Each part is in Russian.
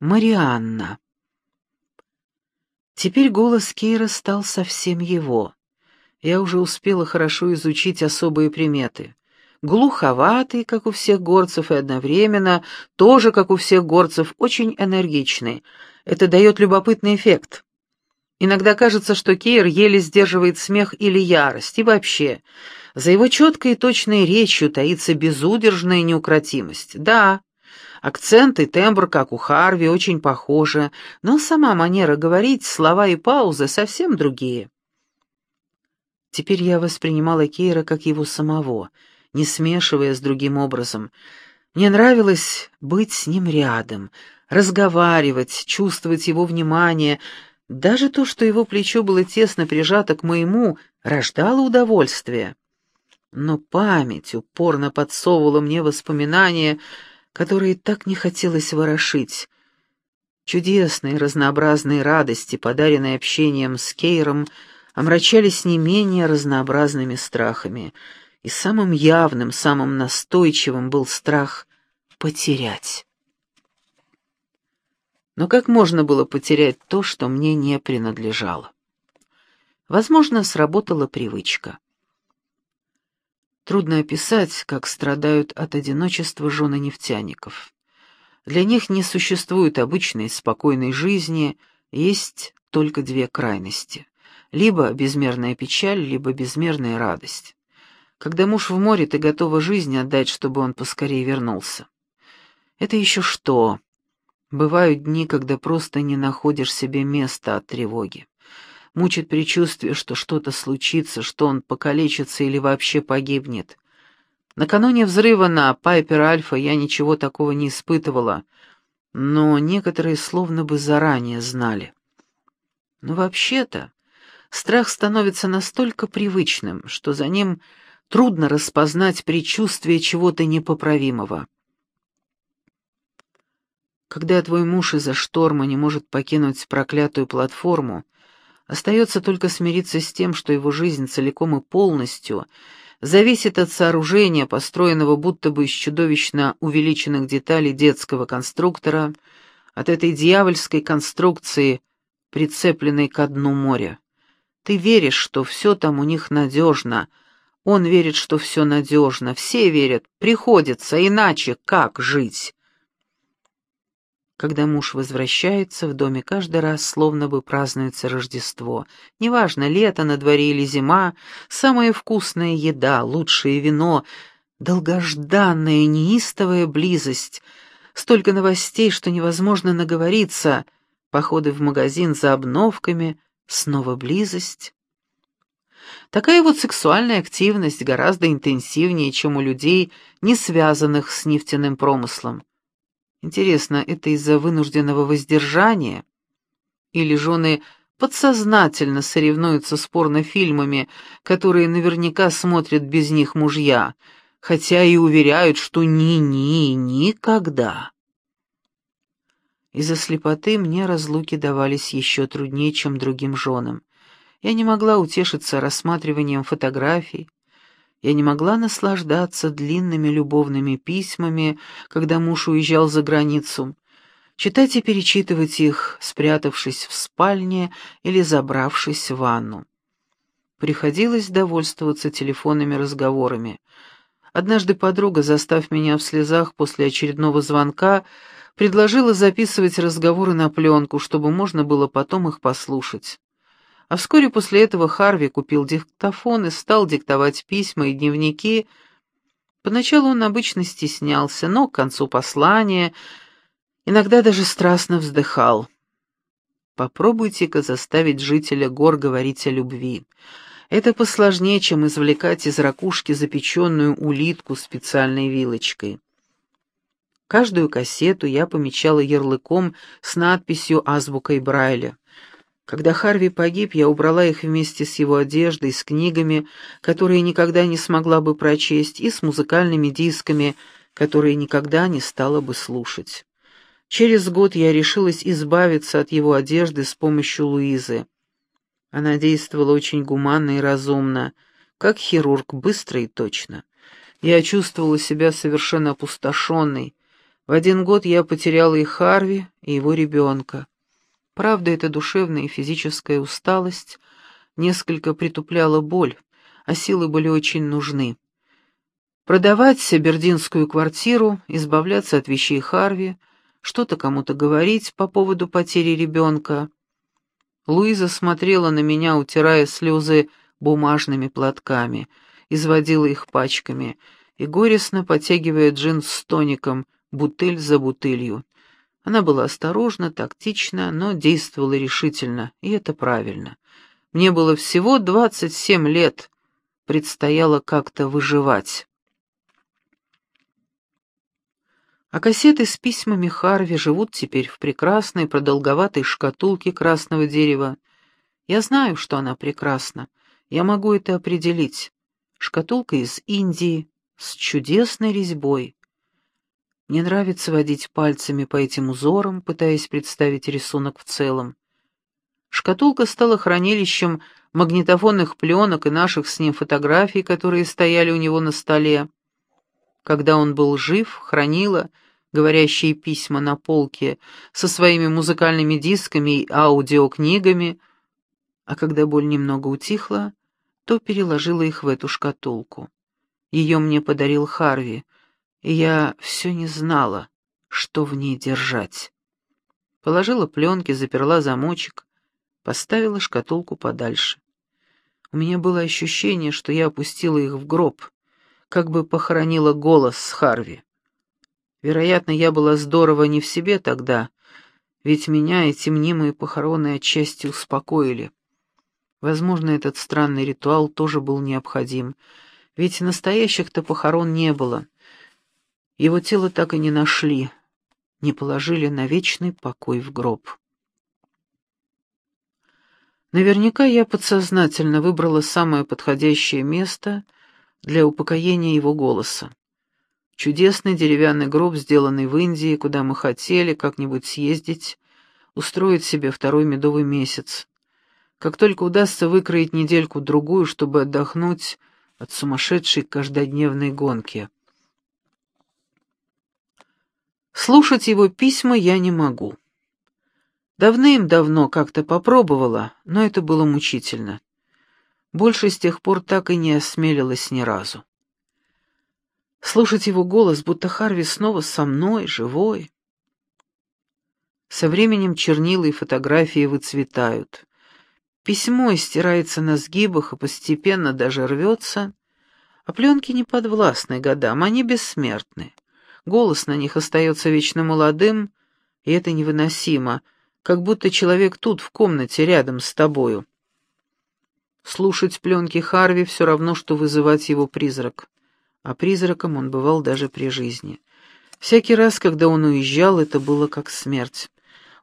Марианна. Теперь голос Кейра стал совсем его. Я уже успела хорошо изучить особые приметы. Глуховатый, как у всех горцев, и одновременно, тоже, как у всех горцев, очень энергичный. Это дает любопытный эффект. Иногда кажется, что Кейр еле сдерживает смех или ярость, и вообще, за его четкой и точной речью таится безудержная неукротимость. Да, акцент и тембр, как у Харви, очень похожи, но сама манера говорить, слова и паузы совсем другие. Теперь я воспринимала Кейра как его самого, не смешивая с другим образом. Мне нравилось быть с ним рядом, разговаривать, чувствовать его внимание — даже то, что его плечо было тесно прижато к моему, рождало удовольствие. Но память упорно подсовывала мне воспоминания, которые так не хотелось ворошить. Чудесные разнообразные радости, подаренные общением с Кейром, омрачались не менее разнообразными страхами, и самым явным, самым настойчивым был страх потерять. Но как можно было потерять то, что мне не принадлежало? Возможно, сработала привычка. Трудно описать, как страдают от одиночества жены нефтяников. Для них не существует обычной спокойной жизни, есть только две крайности. Либо безмерная печаль, либо безмерная радость. Когда муж в море, ты готова жизнь отдать, чтобы он поскорее вернулся. Это еще что? Бывают дни, когда просто не находишь себе места от тревоги. Мучит предчувствие, что что-то случится, что он покалечится или вообще погибнет. Накануне взрыва на Пайпер Альфа я ничего такого не испытывала, но некоторые словно бы заранее знали. Но вообще-то страх становится настолько привычным, что за ним трудно распознать предчувствие чего-то непоправимого. Когда твой муж из-за шторма не может покинуть проклятую платформу, остается только смириться с тем, что его жизнь целиком и полностью зависит от сооружения, построенного будто бы из чудовищно увеличенных деталей детского конструктора, от этой дьявольской конструкции, прицепленной ко дну моря. Ты веришь, что все там у них надежно, он верит, что все надежно, все верят, приходится, иначе как жить? Когда муж возвращается, в доме каждый раз словно бы празднуется Рождество. Неважно, лето на дворе или зима, самая вкусная еда, лучшее вино, долгожданная неистовая близость. Столько новостей, что невозможно наговориться. Походы в магазин за обновками, снова близость. Такая вот сексуальная активность гораздо интенсивнее, чем у людей, не связанных с нефтяным промыслом. Интересно, это из-за вынужденного воздержания? Или жены подсознательно соревнуются с порнофильмами, которые наверняка смотрят без них мужья, хотя и уверяют, что ни-ни, никогда. Из-за слепоты мне разлуки давались еще труднее, чем другим женам. Я не могла утешиться рассматриванием фотографий, я не могла наслаждаться длинными любовными письмами, когда муж уезжал за границу, читать и перечитывать их, спрятавшись в спальне или забравшись в ванну. Приходилось довольствоваться телефонными разговорами. Однажды подруга, застав меня в слезах после очередного звонка, предложила записывать разговоры на пленку, чтобы можно было потом их послушать. А вскоре после этого Харви купил диктофон и стал диктовать письма и дневники. Поначалу он обычно стеснялся, но к концу послания иногда даже страстно вздыхал. Попробуйте-ка заставить жителя гор говорить о любви. Это посложнее, чем извлекать из ракушки запеченную улитку специальной вилочкой. Каждую кассету я помечала ярлыком с надписью азбукой Брайля. Когда Харви погиб, я убрала их вместе с его одеждой, с книгами, которые никогда не смогла бы прочесть, и с музыкальными дисками, которые никогда не стала бы слушать. Через год я решилась избавиться от его одежды с помощью Луизы. Она действовала очень гуманно и разумно, как хирург, быстро и точно. Я чувствовала себя совершенно опустошенной, В один год я потеряла и Харви, и его ребенка. Правда, эта душевная и физическая усталость несколько притупляла боль, а силы были очень нужны. Продавать Бердинскую квартиру, избавляться от вещей Харви, что-то кому-то говорить по поводу потери ребенка. Луиза смотрела на меня, утирая слезы бумажными платками, изводила их пачками и горестно потягивая джин с тоником — бутыль за бутылью. Она была осторожна, тактична, но действовала решительно, и это правильно. Мне было всего двадцать семь лет, предстояло как-то выживать. А кассеты с письмами Харви живут теперь в прекрасной продолговатой шкатулке красного дерева. Я знаю, что она прекрасна. Я могу это определить. Шкатулка из Индии, с чудесной резьбой. Мне нравится водить пальцами по этим узорам, пытаясь представить рисунок в целом. Шкатулка стала хранилищем магнитофонных пленок и наших с ним фотографий, которые стояли у него на столе. Когда он был жив, хранила говорящие письма на полке со своими музыкальными дисками и аудиокнигами, а когда боль немного утихла, то переложила их в эту шкатулку. Ее мне подарил Харви — я все не знала, что в ней держать. Положила пленки, заперла замочек, поставила шкатулку подальше. У меня было ощущение, что я опустила их в гроб, как бы похоронила голос с Харви. Вероятно, я была здорово не в себе тогда, ведь меня эти мнимые похороны отчасти успокоили. Возможно, этот странный ритуал тоже был необходим, ведь настоящих-то похорон не было — его тело так и не нашли, не положили на вечный покой в гроб. Наверняка я подсознательно выбрала самое подходящее место для упокоения его голоса. Чудесный деревянный гроб, сделанный в Индии, куда мы хотели как-нибудь съездить, устроить себе второй медовый месяц. Как только удастся выкроить недельку-другую, чтобы отдохнуть от сумасшедшей каждодневной гонки. Слушать его письма я не могу. Давным-давно как-то попробовала, но это было мучительно. Больше с тех пор так и не осмелилась ни разу. Слушать его голос, будто Харви снова со мной, живой. Со временем чернила и фотографии выцветают. Письмо стирается на сгибах и постепенно даже рвется, а пленки не подвластны годам, они бессмертны. Голос на них остается вечно молодым, и это невыносимо, как будто человек тут, в комнате, рядом с тобою. Слушать пленки Харви все равно, что вызывать его призрак. А призраком он бывал даже при жизни. Всякий раз, когда он уезжал, это было как смерть.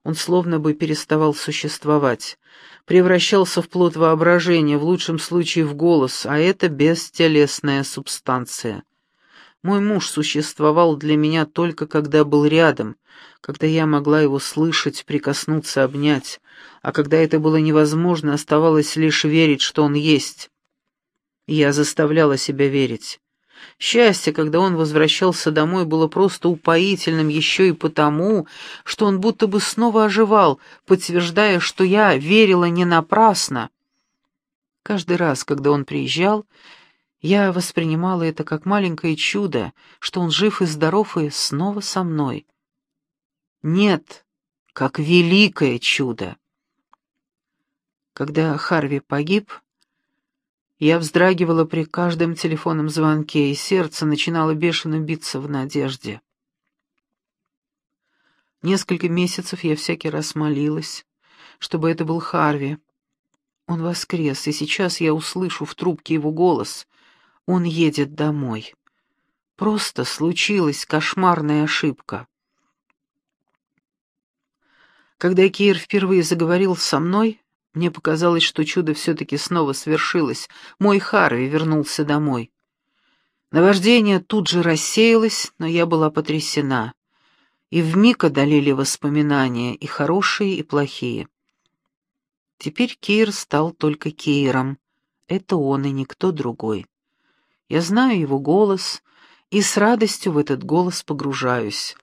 Он словно бы переставал существовать, превращался в плод воображения, в лучшем случае в голос, а это бестелесная субстанция — мой муж существовал для меня только когда был рядом, когда я могла его слышать, прикоснуться, обнять, а когда это было невозможно, оставалось лишь верить, что он есть. я заставляла себя верить. Счастье, когда он возвращался домой, было просто упоительным еще и потому, что он будто бы снова оживал, подтверждая, что я верила не напрасно. Каждый раз, когда он приезжал, я воспринимала это как маленькое чудо, что он жив и здоров и снова со мной. Нет, как великое чудо. Когда Харви погиб, я вздрагивала при каждом телефонном звонке, и сердце начинало бешено биться в надежде. Несколько месяцев я всякий раз молилась, чтобы это был Харви. Он воскрес, и сейчас я услышу в трубке его голос, он едет домой. Просто случилась кошмарная ошибка. Когда Кир впервые заговорил со мной, мне показалось, что чудо все-таки снова свершилось. Мой Харви вернулся домой. Наваждение тут же рассеялось, но я была потрясена. И вмиг одолели воспоминания, и хорошие, и плохие. Теперь Кир стал только Киром. Это он и никто другой. Я знаю его голос и с радостью в этот голос погружаюсь.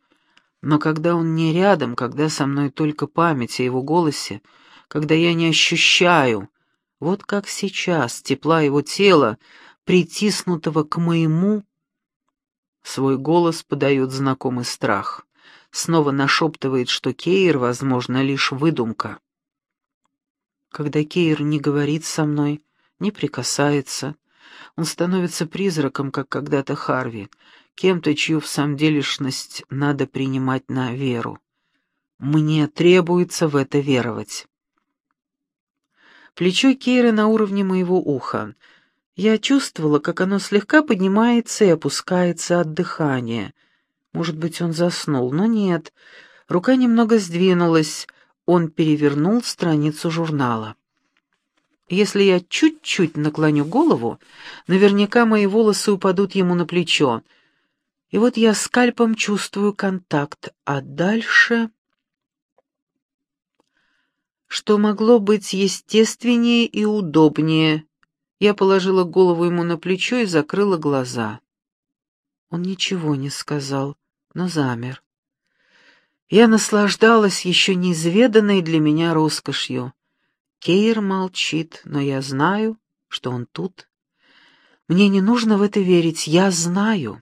Но когда он не рядом, когда со мной только память о его голосе, когда я не ощущаю, вот как сейчас, тепла его тела, притиснутого к моему, свой голос подает знакомый страх. Снова нашептывает, что Кейр, возможно, лишь выдумка. Когда Кейр не говорит со мной, не прикасается, он становится призраком, как когда-то Харви, кем-то, чью в самом делешность надо принимать на веру. Мне требуется в это веровать. Плечо Кейры на уровне моего уха. Я чувствовала, как оно слегка поднимается и опускается от дыхания. Может быть, он заснул, но нет. Рука немного сдвинулась, он перевернул страницу журнала. Если я чуть-чуть наклоню голову, наверняка мои волосы упадут ему на плечо — и вот я скальпом чувствую контакт, а дальше... Что могло быть естественнее и удобнее? Я положила голову ему на плечо и закрыла глаза. Он ничего не сказал, но замер. Я наслаждалась еще неизведанной для меня роскошью. Кейр молчит, но я знаю, что он тут. Мне не нужно в это верить, я знаю.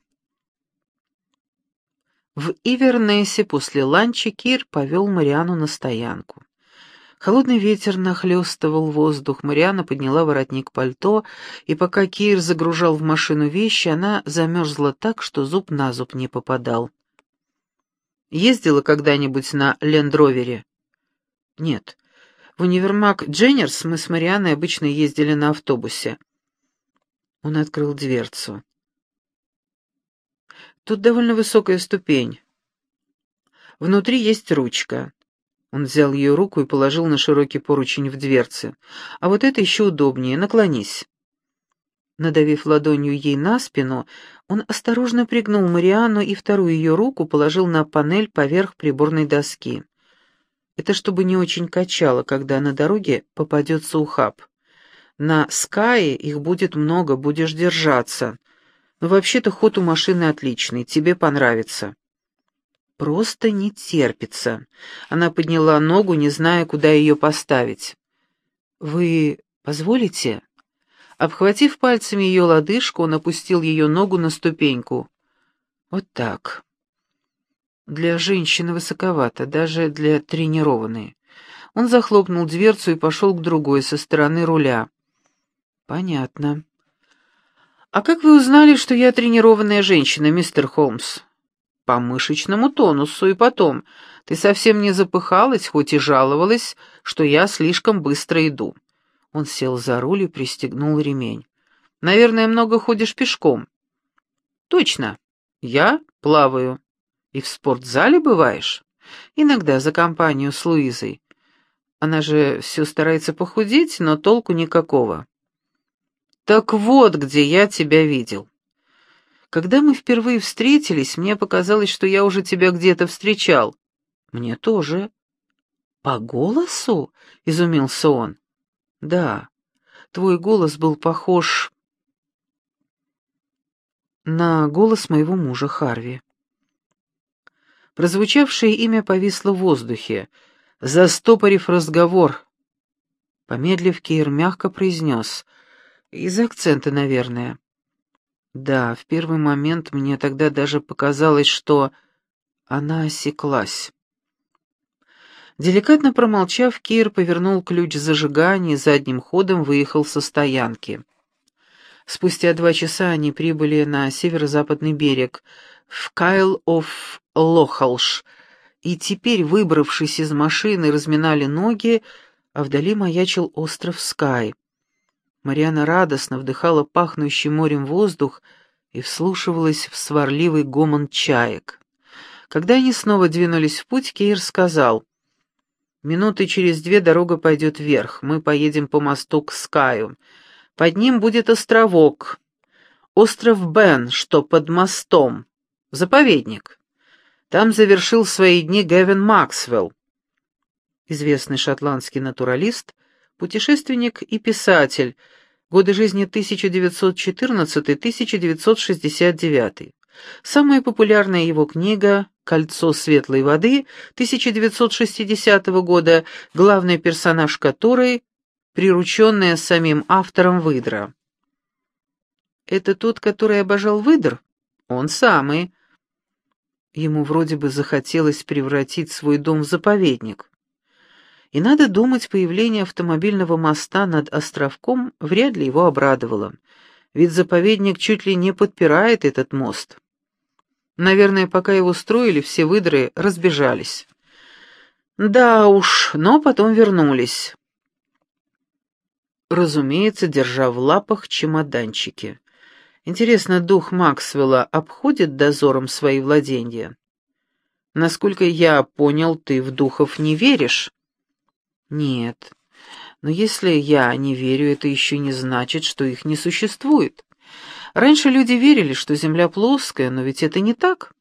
В Ивернесе после ланча Кир повел Мариану на стоянку. Холодный ветер нахлестывал воздух, Мариана подняла воротник пальто, и пока Кир загружал в машину вещи, она замерзла так, что зуб на зуб не попадал. «Ездила когда-нибудь на лендровере?» «Нет. В универмаг Дженнерс мы с Марианой обычно ездили на автобусе». Он открыл дверцу. Тут довольно высокая ступень. Внутри есть ручка. Он взял ее руку и положил на широкий поручень в дверце. А вот это еще удобнее. Наклонись. Надавив ладонью ей на спину, он осторожно пригнул Мариану и вторую ее руку положил на панель поверх приборной доски. Это чтобы не очень качало, когда на дороге попадется ухаб. На Скае их будет много, будешь держаться. Но вообще-то ход у машины отличный, тебе понравится». «Просто не терпится». Она подняла ногу, не зная, куда ее поставить. «Вы позволите?» Обхватив пальцами ее лодыжку, он опустил ее ногу на ступеньку. «Вот так». Для женщины высоковато, даже для тренированной. Он захлопнул дверцу и пошел к другой, со стороны руля. «Понятно. «А как вы узнали, что я тренированная женщина, мистер Холмс?» «По мышечному тонусу и потом. Ты совсем не запыхалась, хоть и жаловалась, что я слишком быстро иду». Он сел за руль и пристегнул ремень. «Наверное, много ходишь пешком». «Точно. Я плаваю. И в спортзале бываешь?» «Иногда за компанию с Луизой. Она же все старается похудеть, но толку никакого». Так вот, где я тебя видел. Когда мы впервые встретились, мне показалось, что я уже тебя где-то встречал. Мне тоже. По голосу? изумился он. Да. Твой голос был похож на голос моего мужа Харви. Прозвучавшее имя повисло в воздухе, застопорив разговор. Помедлив, Кейр мягко произнес — из акцента, наверное. Да, в первый момент мне тогда даже показалось, что она осеклась. Деликатно промолчав, Кир повернул ключ зажигания и задним ходом выехал со стоянки. Спустя два часа они прибыли на северо-западный берег, в Кайл-оф-Лохалш, и теперь, выбравшись из машины, разминали ноги, а вдали маячил остров Скай. Мариана радостно вдыхала пахнущий морем воздух и вслушивалась в сварливый гомон чаек. Когда они снова двинулись в путь, Кейр сказал, «Минуты через две дорога пойдет вверх, мы поедем по мосту к Скаю. Под ним будет островок, остров Бен, что под мостом, заповедник. Там завершил свои дни Гевин Максвелл, известный шотландский натуралист, путешественник и писатель, годы жизни 1914-1969. Самая популярная его книга «Кольцо светлой воды» 1960 года, главный персонаж которой — прирученная самим автором выдра. «Это тот, который обожал выдр?» «Он самый». Ему вроде бы захотелось превратить свой дом в заповедник. И надо думать, появление автомобильного моста над островком вряд ли его обрадовало, ведь заповедник чуть ли не подпирает этот мост. Наверное, пока его строили, все выдры разбежались. Да уж, но потом вернулись. Разумеется, держа в лапах чемоданчики. Интересно, дух Максвелла обходит дозором свои владения? Насколько я понял, ты в духов не веришь? Нет. Но если я не верю, это еще не значит, что их не существует. Раньше люди верили, что Земля плоская, но ведь это не так.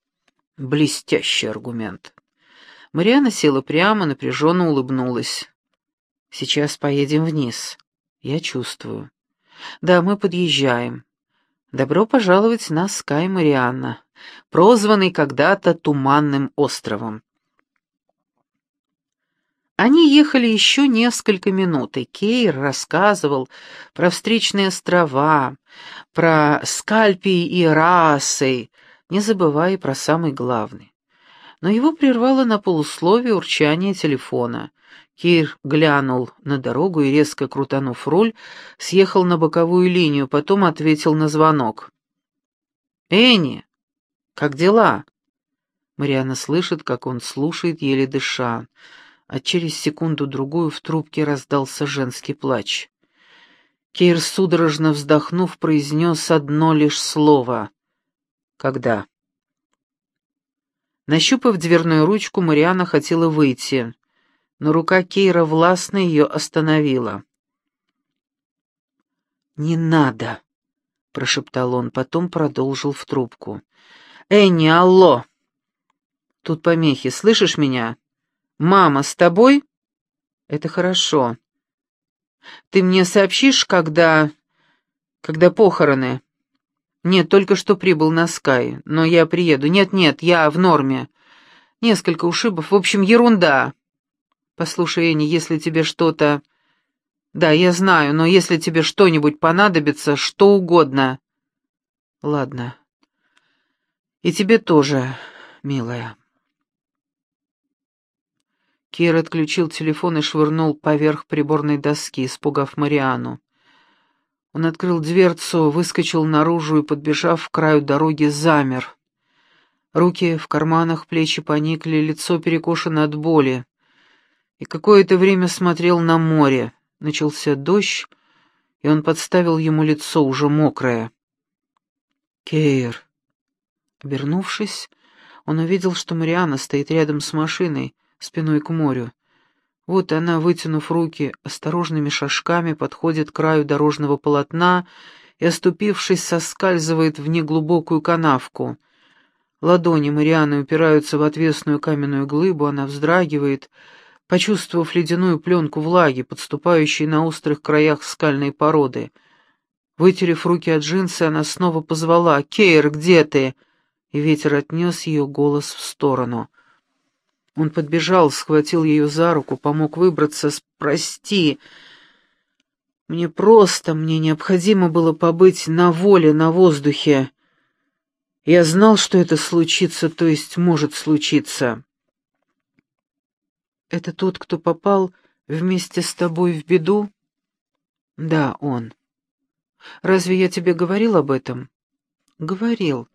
Блестящий аргумент. Мариана села прямо, напряженно улыбнулась. «Сейчас поедем вниз. Я чувствую. Да, мы подъезжаем. Добро пожаловать на Скай Марианна, прозванный когда-то Туманным островом. Они ехали еще несколько минут, и Кейр рассказывал про встречные острова, про Скальпии и Расы, не забывая про самый главный. Но его прервало на полусловие урчание телефона. Кир глянул на дорогу и, резко крутанув руль, съехал на боковую линию, потом ответил на звонок. «Энни, как дела?» Мариана слышит, как он слушает, еле дыша, а через секунду-другую в трубке раздался женский плач. Кейр, судорожно вздохнув, произнес одно лишь слово. «Когда?» Нащупав дверную ручку, Мариана хотела выйти но рука Кейра властно ее остановила. «Не надо!» — прошептал он, потом продолжил в трубку. «Энни, алло!» «Тут помехи, слышишь меня? Мама с тобой?» «Это хорошо. Ты мне сообщишь, когда... когда похороны?» «Нет, только что прибыл на Скай, но я приеду. Нет-нет, я в норме. Несколько ушибов, в общем, ерунда. «Послушай, Энни, если тебе что-то...» «Да, я знаю, но если тебе что-нибудь понадобится, что угодно...» «Ладно. И тебе тоже, милая». Кир отключил телефон и швырнул поверх приборной доски, испугав Мариану. Он открыл дверцу, выскочил наружу и, подбежав к краю дороги, замер. Руки в карманах, плечи поникли, лицо перекошено от боли и какое-то время смотрел на море. Начался дождь, и он подставил ему лицо, уже мокрое. «Кейр!» Обернувшись, он увидел, что Мариана стоит рядом с машиной, спиной к морю. Вот она, вытянув руки, осторожными шажками подходит к краю дорожного полотна и, оступившись, соскальзывает в неглубокую канавку. Ладони Марианы упираются в отвесную каменную глыбу, она вздрагивает — почувствовав ледяную пленку влаги, подступающей на острых краях скальной породы. Вытерев руки от джинсы, она снова позвала «Кейр, где ты?» И ветер отнес ее голос в сторону. Он подбежал, схватил ее за руку, помог выбраться. «Прости, мне просто, мне необходимо было побыть на воле, на воздухе. Я знал, что это случится, то есть может случиться». «Это тот, кто попал вместе с тобой в беду?» «Да, он. Разве я тебе говорил об этом?» «Говорил.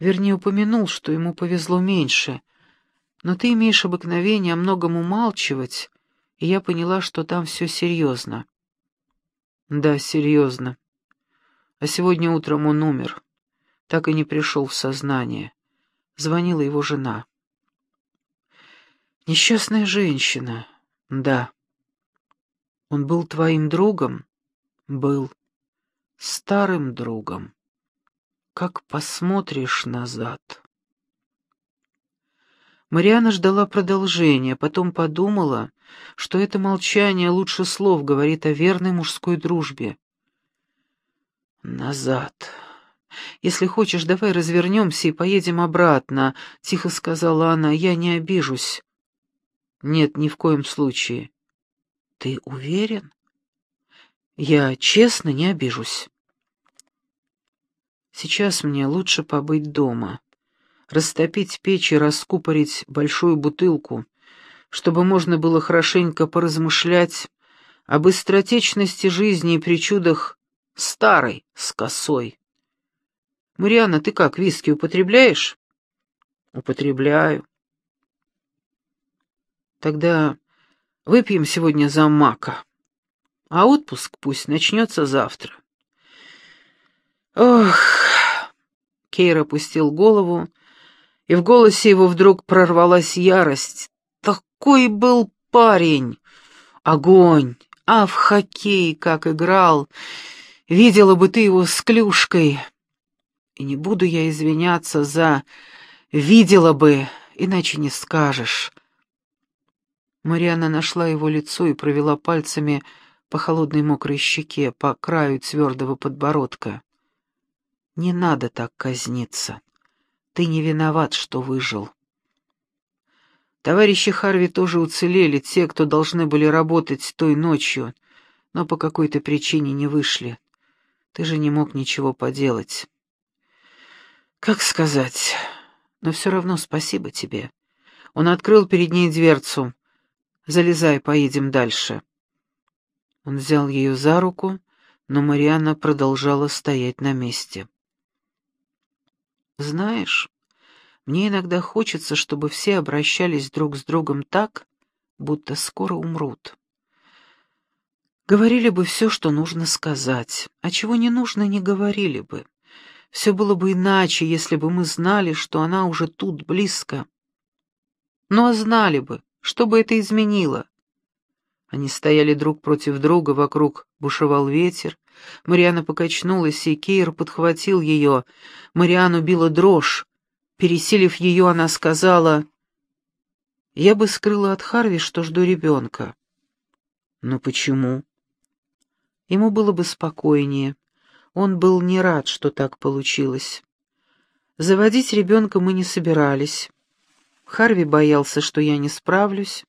Вернее, упомянул, что ему повезло меньше. Но ты имеешь обыкновение о многом умалчивать, и я поняла, что там все серьезно». «Да, серьезно. А сегодня утром он умер. Так и не пришел в сознание. Звонила его жена». Несчастная женщина. Да. Он был твоим другом? Был. Старым другом. Как посмотришь назад. Мариана ждала продолжения, потом подумала, что это молчание лучше слов говорит о верной мужской дружбе. Назад. Если хочешь, давай развернемся и поедем обратно», — тихо сказала она. «Я не обижусь». «Нет, ни в коем случае». «Ты уверен?» «Я честно не обижусь». «Сейчас мне лучше побыть дома, растопить печь и раскупорить большую бутылку, чтобы можно было хорошенько поразмышлять об быстротечности жизни и причудах старой с косой. Марианна, ты как, виски употребляешь? Употребляю. Тогда выпьем сегодня за мака, а отпуск пусть начнется завтра. Ох, Кейр опустил голову, и в голосе его вдруг прорвалась ярость. Такой был парень! Огонь! А в хоккей как играл! Видела бы ты его с клюшкой. И не буду я извиняться за «видела бы», иначе не скажешь. Мариана нашла его лицо и провела пальцами по холодной мокрой щеке, по краю твердого подбородка. «Не надо так казниться. Ты не виноват, что выжил. Товарищи Харви тоже уцелели, те, кто должны были работать той ночью, но по какой-то причине не вышли. Ты же не мог ничего поделать. Как сказать? Но все равно спасибо тебе. Он открыл перед ней дверцу. Залезай, поедем дальше. Он взял ее за руку, но Марианна продолжала стоять на месте. Знаешь, мне иногда хочется, чтобы все обращались друг с другом так, будто скоро умрут. Говорили бы все, что нужно сказать, а чего не нужно, не говорили бы. Все было бы иначе, если бы мы знали, что она уже тут, близко. Ну а знали бы, что бы это изменило? Они стояли друг против друга, вокруг бушевал ветер. Мариана покачнулась, и Кейр подхватил ее. Мариану била дрожь. Пересилив ее, она сказала, «Я бы скрыла от Харви, что жду ребенка». «Но почему?» Ему было бы спокойнее. Он был не рад, что так получилось. Заводить ребенка мы не собирались. Харви боялся, что я не справлюсь.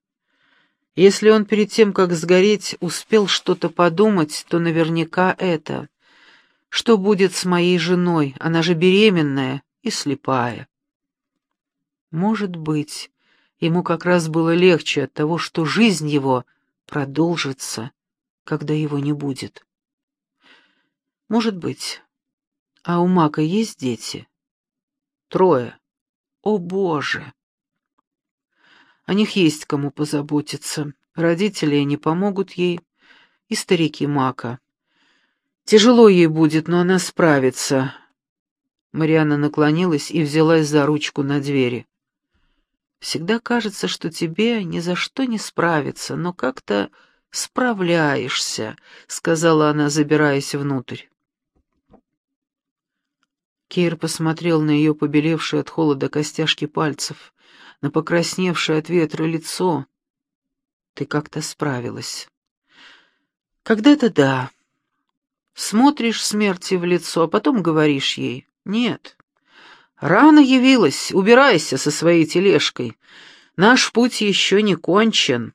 Если он перед тем, как сгореть, успел что-то подумать, то наверняка это. Что будет с моей женой? Она же беременная и слепая. Может быть, ему как раз было легче от того, что жизнь его продолжится, когда его не будет. Может быть. А у Мака есть дети? Трое. О, Боже! О них есть кому позаботиться. Родители не помогут ей, и старики Мака. Тяжело ей будет, но она справится. Марианна наклонилась и взялась за ручку на двери. Всегда кажется, что тебе ни за что не справиться, но как-то справляешься», — сказала она, забираясь внутрь. Кейр посмотрел на ее побелевшие от холода костяшки пальцев, на покрасневшее от ветра лицо. «Ты как-то справилась». «Когда-то да. Смотришь смерти в лицо, а потом говоришь ей «нет». «Рано явилась, убирайся со своей тележкой. Наш путь еще не кончен».